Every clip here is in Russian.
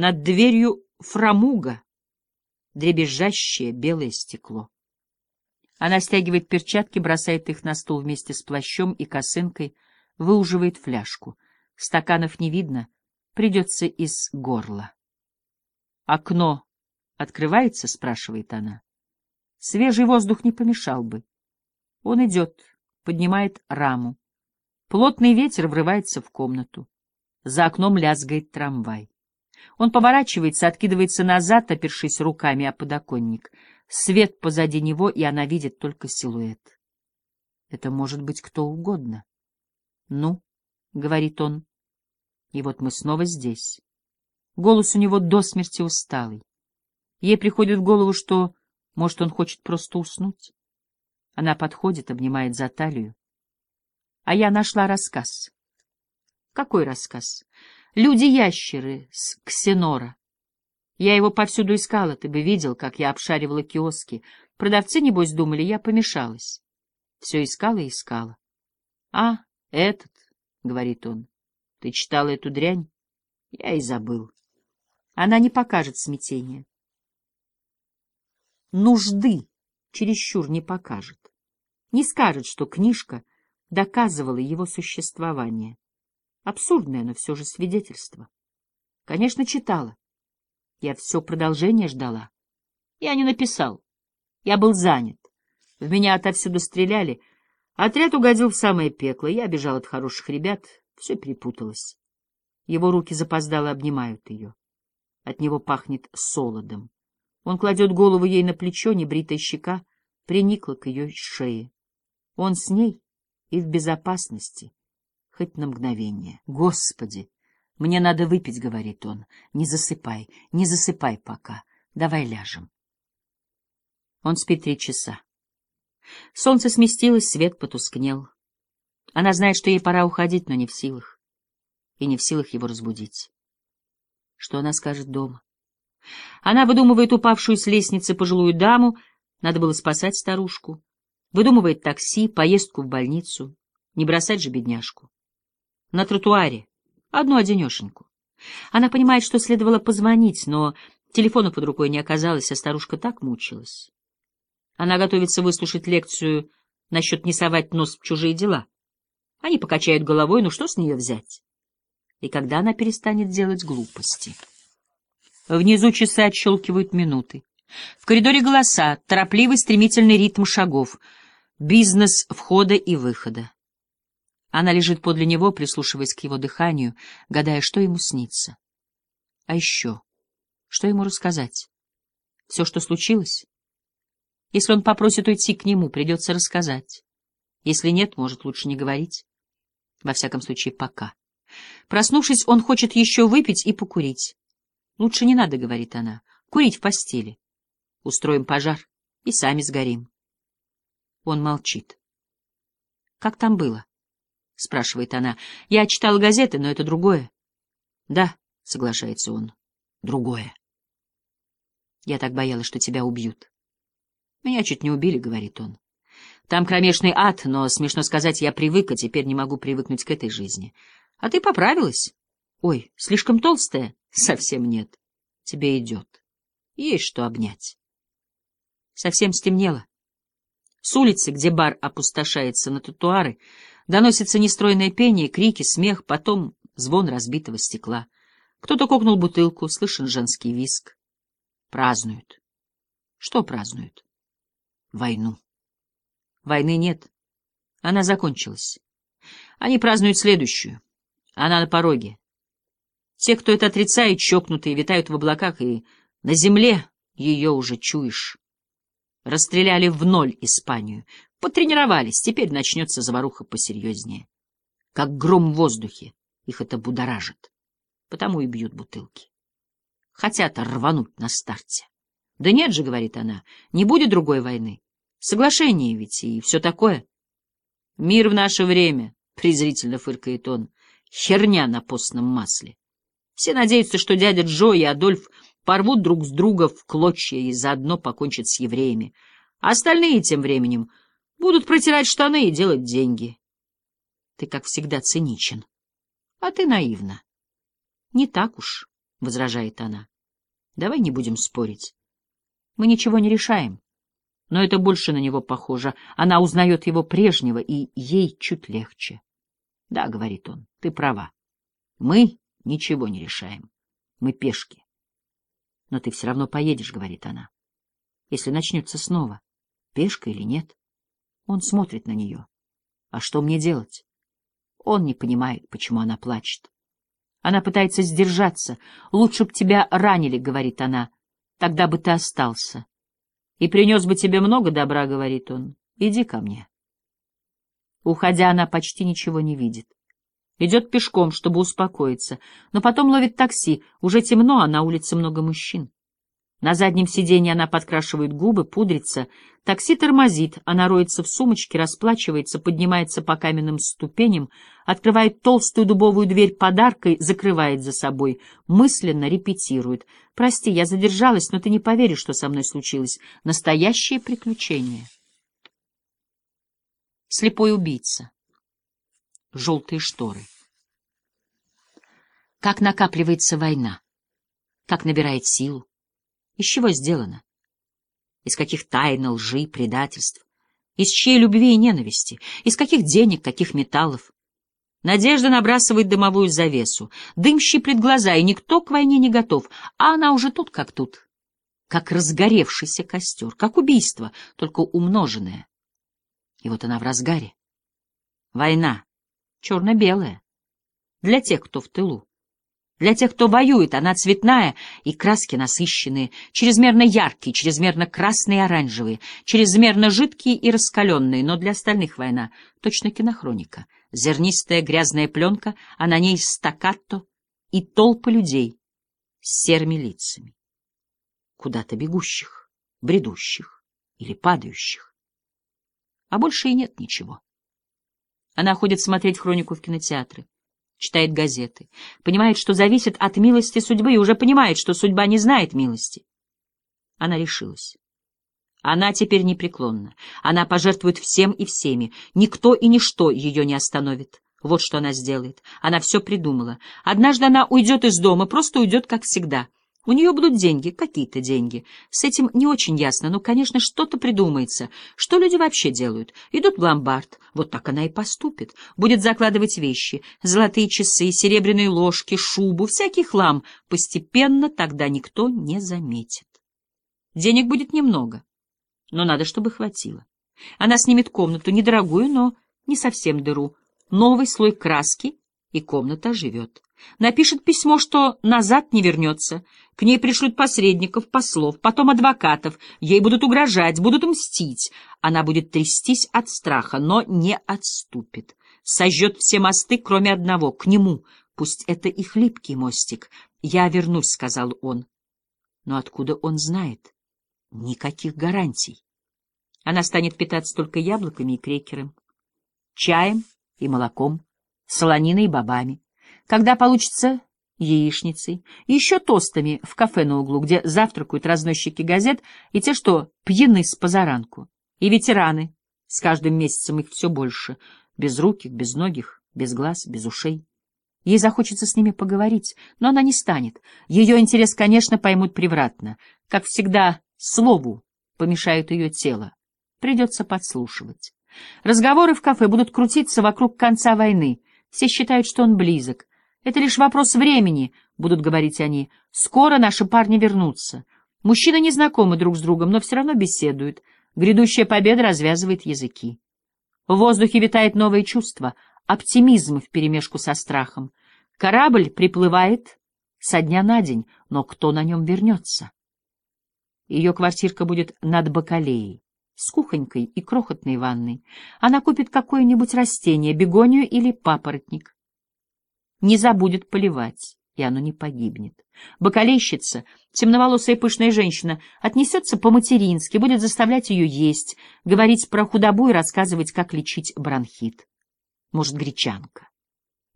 Над дверью фрамуга, дребезжащее белое стекло. Она стягивает перчатки, бросает их на стол вместе с плащом и косынкой, выуживает фляжку. Стаканов не видно, придется из горла. «Окно открывается?» — спрашивает она. «Свежий воздух не помешал бы». Он идет, поднимает раму. Плотный ветер врывается в комнату. За окном лязгает трамвай. Он поворачивается, откидывается назад, опершись руками о подоконник. Свет позади него, и она видит только силуэт. Это может быть кто угодно. «Ну», — говорит он, — и вот мы снова здесь. Голос у него до смерти усталый. Ей приходит в голову, что, может, он хочет просто уснуть. Она подходит, обнимает за талию. А я нашла рассказ. Какой рассказ? Люди-ящеры с Ксенора. Я его повсюду искала, ты бы видел, как я обшаривала киоски. Продавцы, небось, думали, я помешалась. Все искала и искала. — А, этот, — говорит он, — ты читала эту дрянь? Я и забыл. Она не покажет смятения. Нужды чересчур не покажет. Не скажет, что книжка доказывала его существование. Абсурдное, но все же свидетельство. Конечно, читала. Я все продолжение ждала. Я не написал. Я был занят. В меня отовсюду стреляли. Отряд угодил в самое пекло. Я бежал от хороших ребят. Все перепуталось. Его руки запоздало обнимают ее. От него пахнет солодом. Он кладет голову ей на плечо, небритая щека приникла к ее шее. Он с ней и в безопасности, хоть на мгновение. Господи! «Мне надо выпить», — говорит он. «Не засыпай, не засыпай пока. Давай ляжем». Он спит три часа. Солнце сместилось, свет потускнел. Она знает, что ей пора уходить, но не в силах. И не в силах его разбудить. Что она скажет дома? Она выдумывает упавшую с лестницы пожилую даму, надо было спасать старушку. Выдумывает такси, поездку в больницу. Не бросать же бедняжку. На тротуаре Одну-одинешеньку. Она понимает, что следовало позвонить, но телефона под рукой не оказалось, а старушка так мучилась. Она готовится выслушать лекцию насчет не совать нос в чужие дела. Они покачают головой, ну что с нее взять? И когда она перестанет делать глупости? Внизу часы отщелкивают минуты. В коридоре голоса, торопливый стремительный ритм шагов, бизнес входа и выхода. Она лежит подле него, прислушиваясь к его дыханию, гадая, что ему снится. А еще, что ему рассказать? Все, что случилось? Если он попросит уйти к нему, придется рассказать. Если нет, может, лучше не говорить. Во всяком случае, пока. Проснувшись, он хочет еще выпить и покурить. Лучше не надо, — говорит она, — курить в постели. Устроим пожар и сами сгорим. Он молчит. Как там было? — спрашивает она. — Я читал газеты, но это другое. — Да, — соглашается он, — другое. Я так боялась, что тебя убьют. — Меня чуть не убили, — говорит он. Там кромешный ад, но, смешно сказать, я привык, а теперь не могу привыкнуть к этой жизни. А ты поправилась? Ой, слишком толстая? Совсем нет. Тебе идет. Есть что обнять. Совсем стемнело. С улицы, где бар опустошается на тротуары, Доносится нестройное пение, крики, смех, потом звон разбитого стекла. Кто-то кокнул бутылку, слышен женский виск. Празднуют. Что празднуют? Войну. Войны нет. Она закончилась. Они празднуют следующую. Она на пороге. Те, кто это отрицает, чокнутые, витают в облаках, и на земле ее уже чуешь. Расстреляли в ноль Испанию. Потренировались, теперь начнется заваруха посерьезнее. Как гром в воздухе, их это будоражит. Потому и бьют бутылки. Хотят рвануть на старте. Да нет же, говорит она, не будет другой войны. Соглашение ведь и все такое. Мир в наше время, презрительно фыркает он, херня на постном масле. Все надеются, что дядя Джо и Адольф порвут друг с друга в клочья и заодно покончат с евреями. А остальные тем временем Будут протирать штаны и делать деньги. Ты, как всегда, циничен. А ты наивна. Не так уж. — возражает она. Давай не будем спорить. Мы ничего не решаем. Но это больше на него похоже. Она узнает его прежнего, и ей чуть легче. — Да, — говорит он, — ты права. Мы ничего не решаем. Мы пешки. — Но ты все равно поедешь, — говорит она. — Если начнется снова, пешка или нет. Он смотрит на нее. А что мне делать? Он не понимает, почему она плачет. Она пытается сдержаться. «Лучше б тебя ранили», — говорит она. «Тогда бы ты остался». «И принес бы тебе много добра», — говорит он. «Иди ко мне». Уходя, она почти ничего не видит. Идет пешком, чтобы успокоиться, но потом ловит такси. Уже темно, а на улице много мужчин. На заднем сиденье она подкрашивает губы, пудрится. Такси тормозит, она роется в сумочке, расплачивается, поднимается по каменным ступеням, открывает толстую дубовую дверь подаркой, закрывает за собой, мысленно репетирует. «Прости, я задержалась, но ты не поверишь, что со мной случилось. Настоящее приключение». Слепой убийца. Желтые шторы. Как накапливается война, как набирает силу. Из чего сделано? Из каких тайн, лжи, предательств? Из чьей любви и ненависти? Из каких денег, каких металлов? Надежда набрасывает дымовую завесу. Дым щиплет глаза, и никто к войне не готов, а она уже тут как тут. Как разгоревшийся костер, как убийство, только умноженное. И вот она в разгаре. Война, черно-белая, для тех, кто в тылу. Для тех, кто воюет, она цветная, и краски насыщенные, чрезмерно яркие, чрезмерно красные и оранжевые, чрезмерно жидкие и раскаленные, но для остальных война — точно кинохроника. Зернистая грязная пленка, а на ней стаккато и толпы людей с серыми лицами. Куда-то бегущих, бредущих или падающих. А больше и нет ничего. Она ходит смотреть хронику в кинотеатры читает газеты, понимает, что зависит от милости судьбы, и уже понимает, что судьба не знает милости. Она решилась. Она теперь непреклонна. Она пожертвует всем и всеми. Никто и ничто ее не остановит. Вот что она сделает. Она все придумала. Однажды она уйдет из дома, просто уйдет, как всегда — у нее будут деньги, какие-то деньги. С этим не очень ясно, но, конечно, что-то придумается. Что люди вообще делают? Идут в ломбард. Вот так она и поступит. Будет закладывать вещи. Золотые часы, серебряные ложки, шубу, всякий хлам. Постепенно тогда никто не заметит. Денег будет немного, но надо, чтобы хватило. Она снимет комнату, недорогую, но не совсем дыру. Новый слой краски, и комната живет. Напишет письмо, что назад не вернется. К ней пришлют посредников, послов, потом адвокатов. Ей будут угрожать, будут мстить. Она будет трястись от страха, но не отступит. Сожжет все мосты, кроме одного, к нему. Пусть это и хлипкий мостик. «Я вернусь», — сказал он. Но откуда он знает? Никаких гарантий. Она станет питаться только яблоками и крекером, чаем и молоком, солониной и бобами. Когда получится яичницей, еще тостами в кафе на углу, где завтракают разносчики газет и те, что пьяны с позаранку, и ветераны, с каждым месяцем их все больше, безруких, безногих, без глаз, без ушей. Ей захочется с ними поговорить, но она не станет. Ее интерес, конечно, поймут превратно. Как всегда, слову помешает ее тело. Придется подслушивать. Разговоры в кафе будут крутиться вокруг конца войны. Все считают, что он близок. Это лишь вопрос времени, будут говорить они. Скоро наши парни вернутся. Мужчины не знакомы друг с другом, но все равно беседуют. Грядущая победа развязывает языки. В воздухе витает новое чувство, оптимизм вперемешку со страхом. Корабль приплывает со дня на день, но кто на нем вернется? Ее квартирка будет над бакалеей, с кухонькой и крохотной ванной. Она купит какое-нибудь растение, бегонию или папоротник не забудет поливать, и оно не погибнет. Бокалейщица, темноволосая пышная женщина, отнесется по-матерински, будет заставлять ее есть, говорить про худобу и рассказывать, как лечить бронхит. Может, гречанка.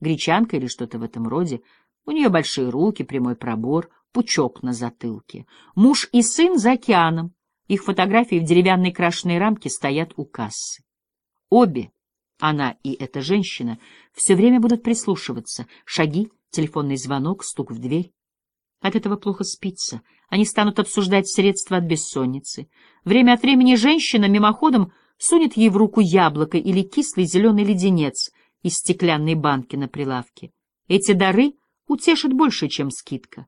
Гречанка или что-то в этом роде. У нее большие руки, прямой пробор, пучок на затылке. Муж и сын за океаном. Их фотографии в деревянной крашеной рамке стоят у кассы. Обе она и эта женщина все время будут прислушиваться. Шаги, телефонный звонок, стук в дверь. От этого плохо спится. Они станут обсуждать средства от бессонницы. Время от времени женщина мимоходом сунет ей в руку яблоко или кислый зеленый леденец из стеклянной банки на прилавке. Эти дары утешат больше, чем скидка.